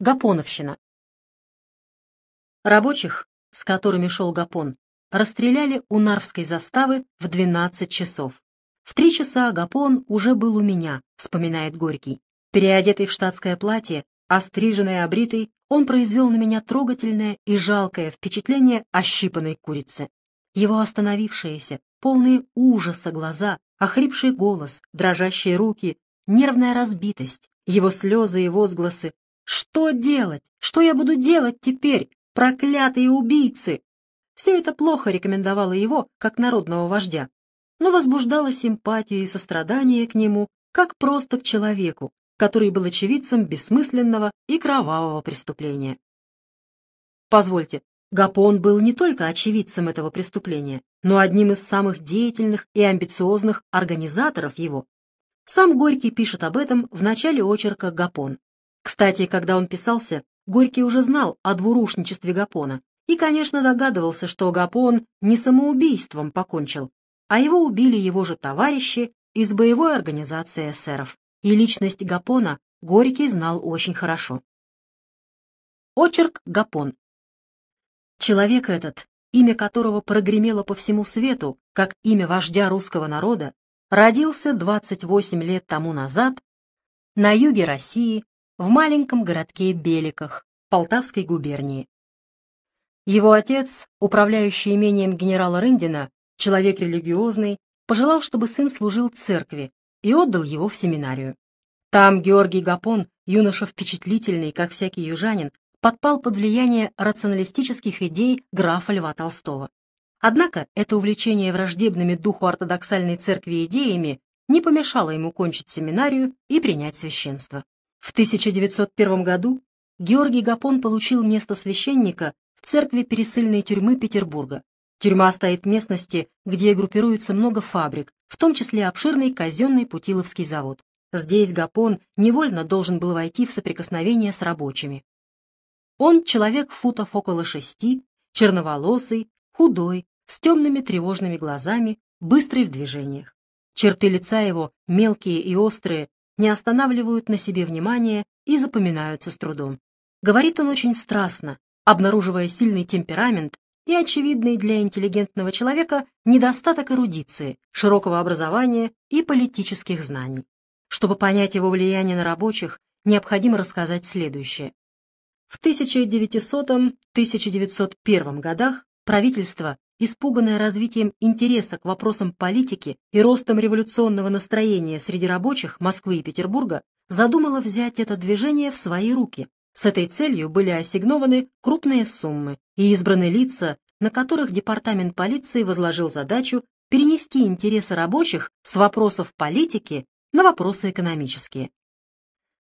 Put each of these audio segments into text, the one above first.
Гапоновщина. Рабочих, с которыми шел Гапон, расстреляли у Нарвской заставы в 12 часов. В три часа Гапон уже был у меня, вспоминает Горький. Переодетый в штатское платье, остриженный и обритый, он произвел на меня трогательное и жалкое впечатление ощипанной курицы. Его остановившиеся, полные ужаса глаза, охрипший голос, дрожащие руки, нервная разбитость, его слезы и возгласы. «Что делать? Что я буду делать теперь? Проклятые убийцы!» Все это плохо рекомендовало его, как народного вождя, но возбуждало симпатию и сострадание к нему, как просто к человеку, который был очевидцем бессмысленного и кровавого преступления. Позвольте, Гапон был не только очевидцем этого преступления, но одним из самых деятельных и амбициозных организаторов его. Сам Горький пишет об этом в начале очерка «Гапон». Кстати, когда он писался, Горький уже знал о двурушничестве Гапона и, конечно, догадывался, что Гапон не самоубийством покончил, а его убили его же товарищи из боевой организации эсеров. И личность Гапона Горький знал очень хорошо. Очерк Гапон Человек этот, имя которого прогремело по всему свету, как имя вождя русского народа, родился 28 лет тому назад на юге России, в маленьком городке Беликах, Полтавской губернии. Его отец, управляющий имением генерала Рындина, человек религиозный, пожелал, чтобы сын служил церкви, и отдал его в семинарию. Там Георгий Гапон, юноша впечатлительный, как всякий южанин, подпал под влияние рационалистических идей графа Льва Толстого. Однако это увлечение враждебными духу ортодоксальной церкви идеями не помешало ему кончить семинарию и принять священство. В 1901 году Георгий Гапон получил место священника в церкви пересыльной тюрьмы Петербурга. Тюрьма стоит в местности, где группируется много фабрик, в том числе обширный казенный Путиловский завод. Здесь Гапон невольно должен был войти в соприкосновение с рабочими. Он человек футов около шести, черноволосый, худой, с темными тревожными глазами, быстрый в движениях. Черты лица его, мелкие и острые, не останавливают на себе внимания и запоминаются с трудом. Говорит он очень страстно, обнаруживая сильный темперамент и очевидный для интеллигентного человека недостаток эрудиции, широкого образования и политических знаний. Чтобы понять его влияние на рабочих, необходимо рассказать следующее. В 1900-1901 годах правительство, испуганное развитием интереса к вопросам политики и ростом революционного настроения среди рабочих Москвы и Петербурга, задумало взять это движение в свои руки. С этой целью были ассигнованы крупные суммы и избраны лица, на которых департамент полиции возложил задачу перенести интересы рабочих с вопросов политики на вопросы экономические.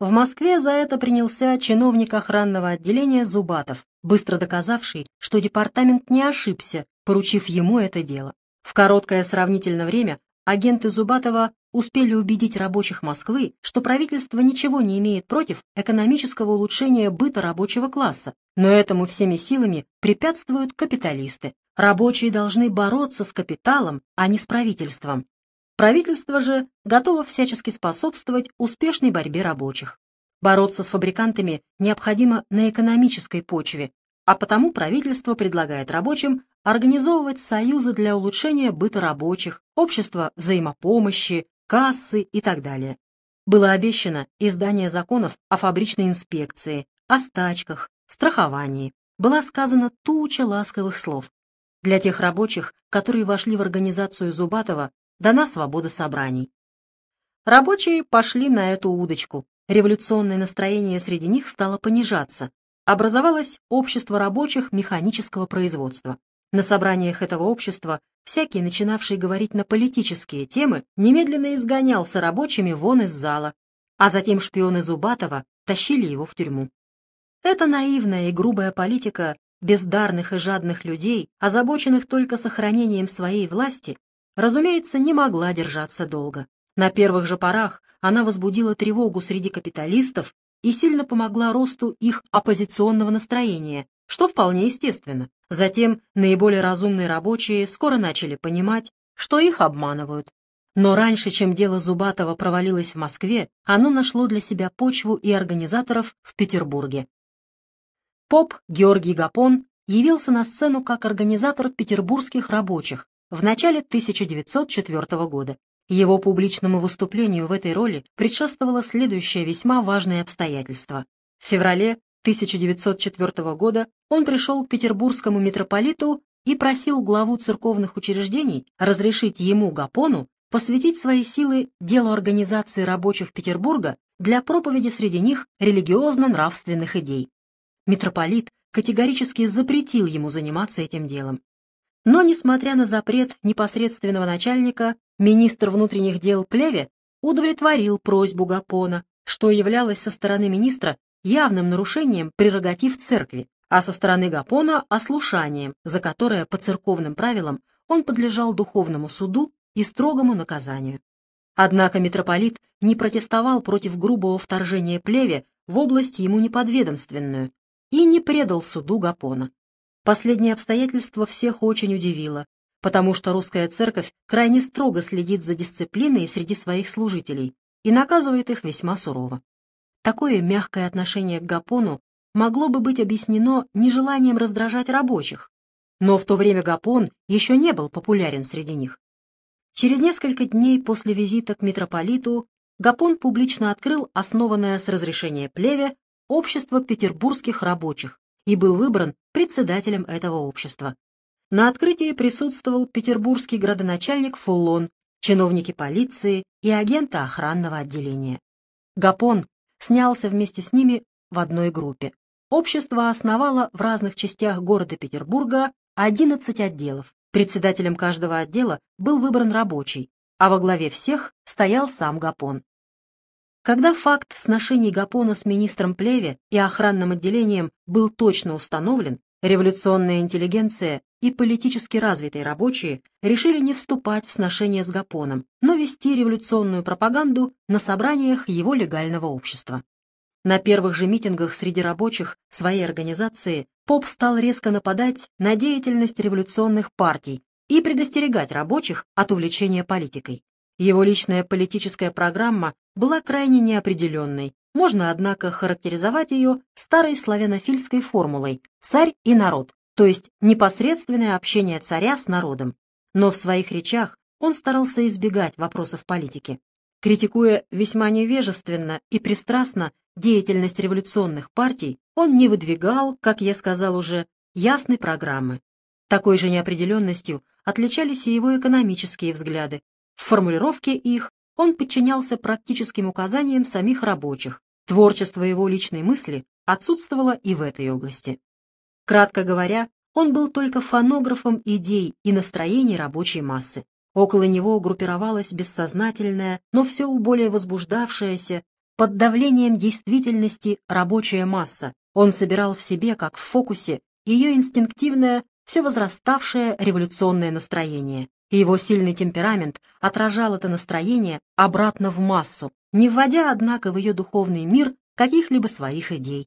В Москве за это принялся чиновник охранного отделения Зубатов, быстро доказавший, что департамент не ошибся, поручив ему это дело. В короткое сравнительно время агенты Зубатова успели убедить рабочих Москвы, что правительство ничего не имеет против экономического улучшения быта рабочего класса, но этому всеми силами препятствуют капиталисты. Рабочие должны бороться с капиталом, а не с правительством. Правительство же готово всячески способствовать успешной борьбе рабочих. Бороться с фабрикантами необходимо на экономической почве, а потому правительство предлагает рабочим организовывать союзы для улучшения быта рабочих, общества взаимопомощи, кассы и так далее. Было обещано издание законов о фабричной инспекции, о стачках, страховании. Была сказана туча ласковых слов. Для тех рабочих, которые вошли в организацию Зубатова, дана свобода собраний. Рабочие пошли на эту удочку. Революционное настроение среди них стало понижаться. Образовалось общество рабочих механического производства. На собраниях этого общества всякий, начинавший говорить на политические темы, немедленно изгонялся рабочими вон из зала, а затем шпионы Зубатова тащили его в тюрьму. Эта наивная и грубая политика бездарных и жадных людей, озабоченных только сохранением своей власти, разумеется, не могла держаться долго. На первых же порах она возбудила тревогу среди капиталистов и сильно помогла росту их оппозиционного настроения, что вполне естественно. Затем наиболее разумные рабочие скоро начали понимать, что их обманывают. Но раньше, чем дело Зубатова провалилось в Москве, оно нашло для себя почву и организаторов в Петербурге. Поп Георгий Гапон явился на сцену как организатор петербургских рабочих в начале 1904 года. Его публичному выступлению в этой роли предшествовало следующее весьма важное обстоятельство. В феврале 1904 года он пришел к петербургскому митрополиту и просил главу церковных учреждений разрешить ему, Гапону, посвятить свои силы делу организации рабочих Петербурга для проповеди среди них религиозно-нравственных идей. Митрополит категорически запретил ему заниматься этим делом. Но, несмотря на запрет непосредственного начальника, министр внутренних дел Плеве удовлетворил просьбу Гапона, что являлось со стороны министра явным нарушением прерогатив церкви, а со стороны Гапона – ослушанием, за которое по церковным правилам он подлежал духовному суду и строгому наказанию. Однако митрополит не протестовал против грубого вторжения плеве в область ему неподведомственную и не предал суду Гапона. Последнее обстоятельство всех очень удивило, потому что русская церковь крайне строго следит за дисциплиной среди своих служителей и наказывает их весьма сурово. Такое мягкое отношение к Гапону могло бы быть объяснено нежеланием раздражать рабочих, но в то время Гапон еще не был популярен среди них. Через несколько дней после визита к митрополиту Гапон публично открыл основанное с разрешения плеве общество петербургских рабочих и был выбран председателем этого общества. На открытии присутствовал петербургский градоначальник Фуллон, чиновники полиции и агенты охранного отделения. Гапон снялся вместе с ними в одной группе. Общество основало в разных частях города Петербурга 11 отделов. Председателем каждого отдела был выбран рабочий, а во главе всех стоял сам Гапон. Когда факт сношений Гапона с министром Плеве и охранным отделением был точно установлен, революционная интеллигенция и политически развитые рабочие решили не вступать в сношения с Гапоном, но вести революционную пропаганду на собраниях его легального общества. На первых же митингах среди рабочих своей организации Поп стал резко нападать на деятельность революционных партий и предостерегать рабочих от увлечения политикой. Его личная политическая программа была крайне неопределенной. Можно, однако, характеризовать ее старой славянофильской формулой «царь и народ», то есть непосредственное общение царя с народом. Но в своих речах он старался избегать вопросов политики. Критикуя весьма невежественно и пристрастно деятельность революционных партий, он не выдвигал, как я сказал уже, ясной программы. Такой же неопределенностью отличались и его экономические взгляды. В формулировке их он подчинялся практическим указаниям самих рабочих. Творчество его личной мысли отсутствовало и в этой области. Кратко говоря, он был только фонографом идей и настроений рабочей массы. Около него группировалась бессознательная, но все более возбуждавшаяся, под давлением действительности рабочая масса. Он собирал в себе, как в фокусе, ее инстинктивное, все возраставшее революционное настроение. И его сильный темперамент отражал это настроение обратно в массу, не вводя, однако, в ее духовный мир каких-либо своих идей.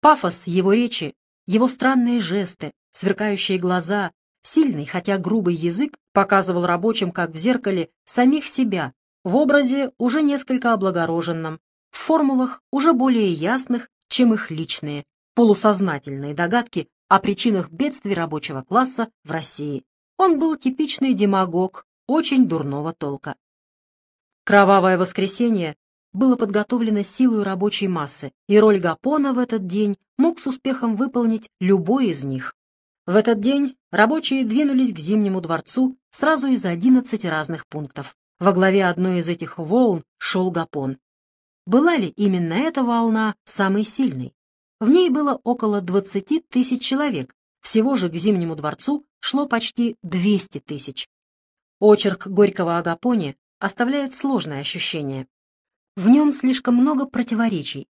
Пафос его речи, его странные жесты, сверкающие глаза, сильный, хотя грубый язык показывал рабочим, как в зеркале, самих себя, в образе уже несколько облагороженном, в формулах уже более ясных, чем их личные, полусознательные догадки о причинах бедствий рабочего класса в России. Он был типичный демагог, очень дурного толка. Кровавое воскресенье было подготовлено силой рабочей массы, и роль Гапона в этот день мог с успехом выполнить любой из них. В этот день рабочие двинулись к Зимнему дворцу сразу из 11 разных пунктов. Во главе одной из этих волн шел Гапон. Была ли именно эта волна самой сильной? В ней было около 20 тысяч человек, всего же к Зимнему дворцу шло почти 200 тысяч. Очерк Горького о Гапоне оставляет сложное ощущение. В нем слишком много противоречий.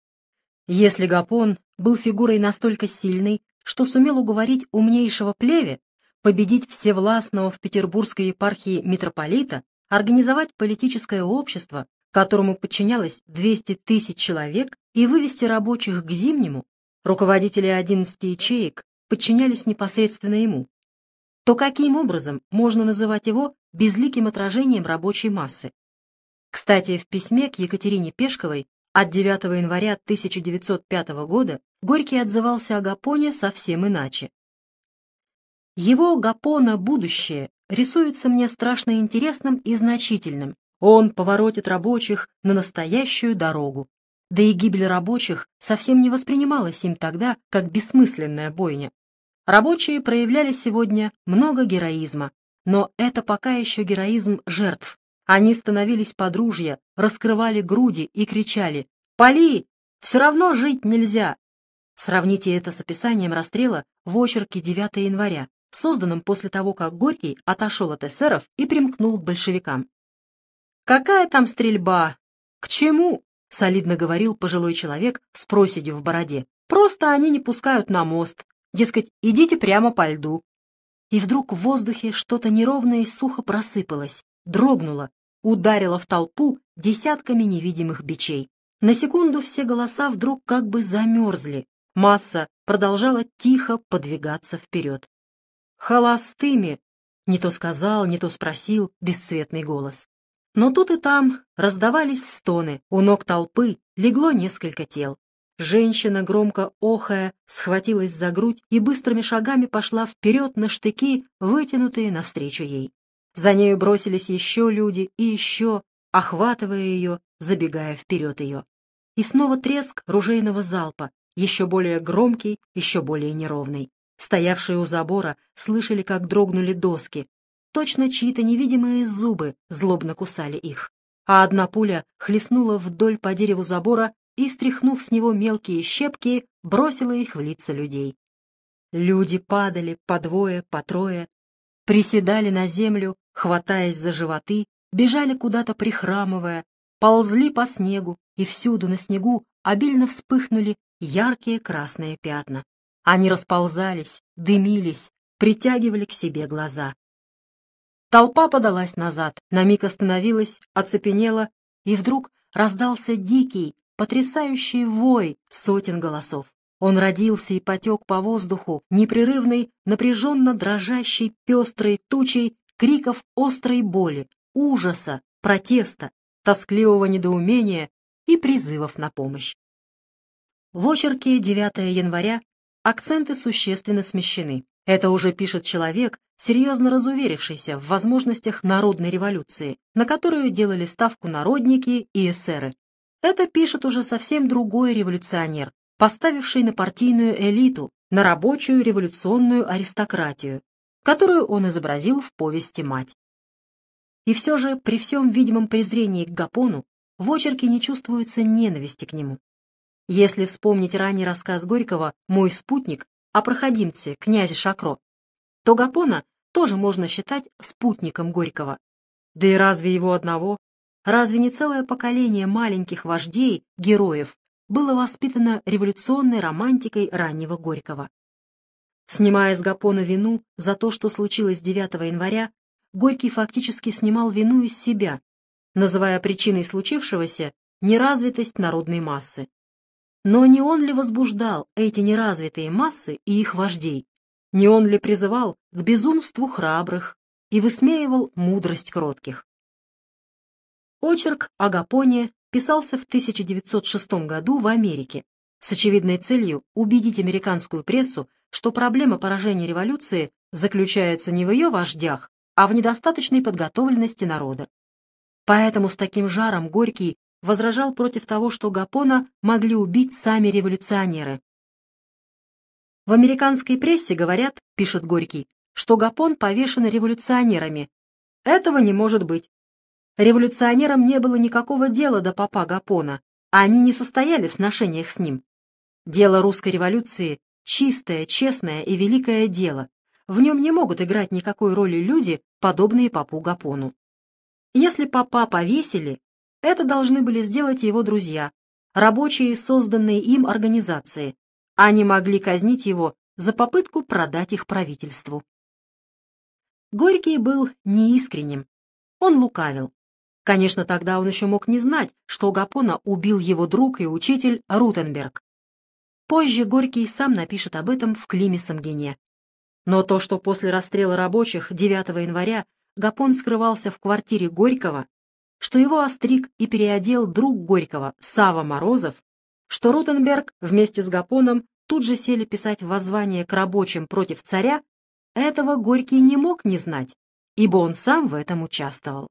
Если Гапон был фигурой настолько сильной, что сумел уговорить умнейшего плеве победить всевластного в петербургской епархии митрополита, организовать политическое общество, которому подчинялось 200 тысяч человек, и вывести рабочих к Зимнему, руководители 11 ячеек подчинялись непосредственно ему, то каким образом можно называть его безликим отражением рабочей массы? Кстати, в письме к Екатерине Пешковой от 9 января 1905 года Горький отзывался о Гапоне совсем иначе. Его Гапона будущее рисуется мне страшно интересным и значительным. Он поворотит рабочих на настоящую дорогу. Да и гибель рабочих совсем не воспринималась им тогда как бессмысленная бойня. Рабочие проявляли сегодня много героизма, но это пока еще героизм жертв. Они становились подружья, раскрывали груди и кричали «Пали! Все равно жить нельзя!» Сравните это с описанием расстрела в очерке 9 января, созданном после того, как Горький отошел от эсеров и примкнул к большевикам. «Какая там стрельба? К чему?» — солидно говорил пожилой человек с проседью в бороде. «Просто они не пускают на мост. Дескать, идите прямо по льду». И вдруг в воздухе что-то неровное и сухо просыпалось, дрогнуло, ударило в толпу десятками невидимых бичей. На секунду все голоса вдруг как бы замерзли. Масса продолжала тихо подвигаться вперед. «Холостыми!» — не то сказал, не то спросил бесцветный голос. Но тут и там раздавались стоны, у ног толпы легло несколько тел. Женщина, громко охая, схватилась за грудь и быстрыми шагами пошла вперед на штыки, вытянутые навстречу ей. За нею бросились еще люди и еще, охватывая ее, забегая вперед ее. И снова треск ружейного залпа, еще более громкий, еще более неровный. Стоявшие у забора слышали, как дрогнули доски. Точно чьи-то невидимые зубы злобно кусали их. А одна пуля хлестнула вдоль по дереву забора и, стряхнув с него мелкие щепки, бросила их в лица людей. Люди падали по двое, по трое, приседали на землю, хватаясь за животы, бежали куда-то прихрамывая, ползли по снегу, и всюду на снегу обильно вспыхнули яркие красные пятна. Они расползались, дымились, притягивали к себе глаза. Толпа подалась назад, на миг остановилась, оцепенела, и вдруг раздался дикий, потрясающий вой сотен голосов. Он родился и потек по воздуху, непрерывной, напряженно дрожащей пестрой тучей криков острой боли, ужаса, протеста, тоскливого недоумения и призывов на помощь. В очерке 9 января акценты существенно смещены. Это уже пишет человек, серьезно разуверившийся в возможностях народной революции, на которую делали ставку народники и эсеры. Это пишет уже совсем другой революционер, поставивший на партийную элиту, на рабочую революционную аристократию, которую он изобразил в повести «Мать». И все же, при всем видимом презрении к Гапону, в очерке не чувствуется ненависти к нему. Если вспомнить ранний рассказ Горького «Мой спутник» о проходимце князе Шакро, то Гапона тоже можно считать спутником Горького. Да и разве его одного? Разве не целое поколение маленьких вождей, героев, было воспитано революционной романтикой раннего Горького? Снимая с Гапона вину за то, что случилось 9 января, Горький фактически снимал вину из себя, называя причиной случившегося неразвитость народной массы. Но не он ли возбуждал эти неразвитые массы и их вождей? Не он ли призывал к безумству храбрых и высмеивал мудрость кротких? Очерк о Гапоне писался в 1906 году в Америке с очевидной целью убедить американскую прессу, что проблема поражения революции заключается не в ее вождях, а в недостаточной подготовленности народа. Поэтому с таким жаром Горький возражал против того, что Гапона могли убить сами революционеры. В американской прессе говорят, пишет Горький, что Гапон повешен революционерами. Этого не может быть. Революционерам не было никакого дела до папа Гапона, а они не состояли в сношениях с ним. Дело русской революции — чистое, честное и великое дело. В нем не могут играть никакой роли люди, подобные папу Гапону. Если папа повесили, это должны были сделать его друзья, рабочие созданные им организации. Они могли казнить его за попытку продать их правительству. Горький был неискренним. Он лукавил. Конечно, тогда он еще мог не знать, что Гапона убил его друг и учитель Рутенберг. Позже Горький сам напишет об этом в Климе Самгине. Но то, что после расстрела рабочих 9 января Гапон скрывался в квартире Горького, что его остриг и переодел друг Горького Сава Морозов, что Ротенберг вместе с Гапоном тут же сели писать воззвание к рабочим против царя, этого Горький не мог не знать, ибо он сам в этом участвовал.